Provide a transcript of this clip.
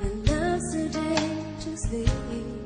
I love today to sleep.